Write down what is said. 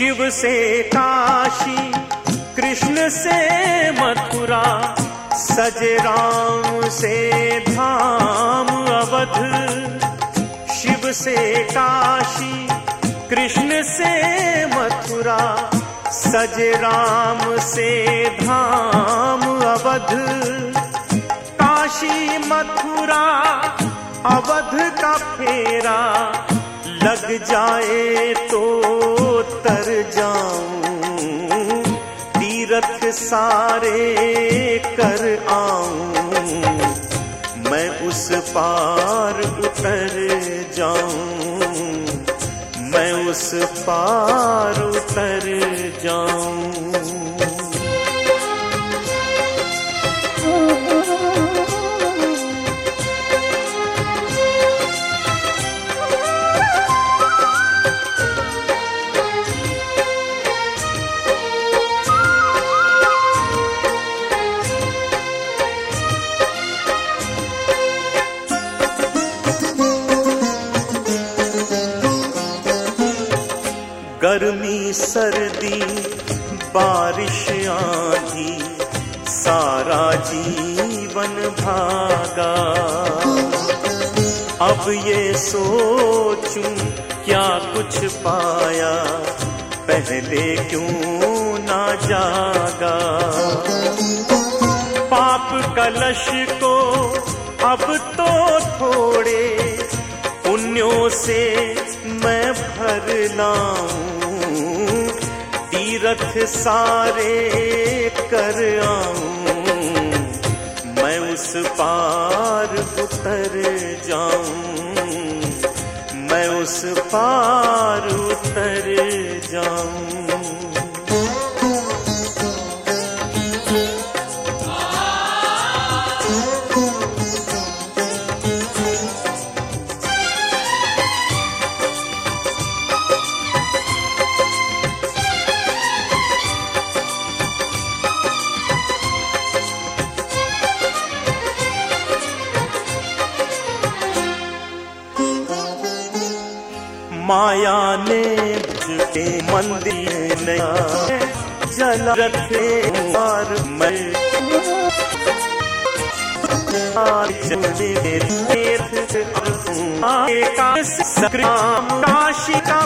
शिव से काशी, कृष्ण से मथुरा सजे राम से धाम अवध, शिव से काशी, कृष्ण से मथुरा सजे राम से धाम अवध। काशी, मथुरा, अवध का फेरा लग जाए तो तर जाऊँ। तीरथ सारे कर आऊँ। मैं उस पार उतर जाऊँ। मैं उस पार उतर जाऊँ। गर्मी, सर्दी, बारिश आंधी, सारा जीवन भागा। अब ये सोचूं, क्या कुछ पाया? पहले क्यों ना जागा? पाप कलश को अब तो थोड़े, पुण्यों से मैं भर लाऊं। तीरथ सारे कर आऊँ। मैं उस पार उतर जाऊँ। मैं उस पार उतर जाऊँ। माया ने के मंदिर नया जल रखे और मैं। काशी का